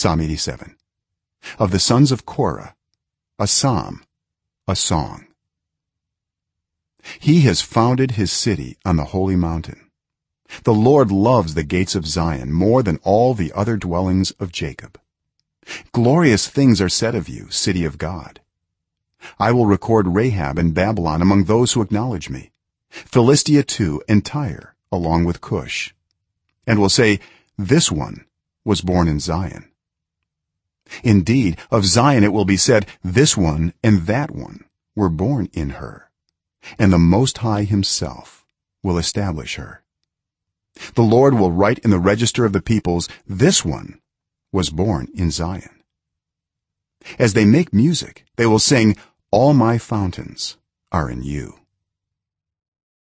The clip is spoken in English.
psalm 87 of the sons of korah a psalm a song. He has founded his city on the holy mountain. The lord loves the gates of zion more than all the other dwellings of jacob. Glorious things are said of you city of god. I will record rahab and babylon among those who acknowledge me philistia too and tyre along with cush and will say this one was born in zion indeed of zion it will be said this one and that one were born in her and the most high himself will establish her. The lord will write in the register of the peoples this one was born in zion. As they make music they will sing all my fountains are in you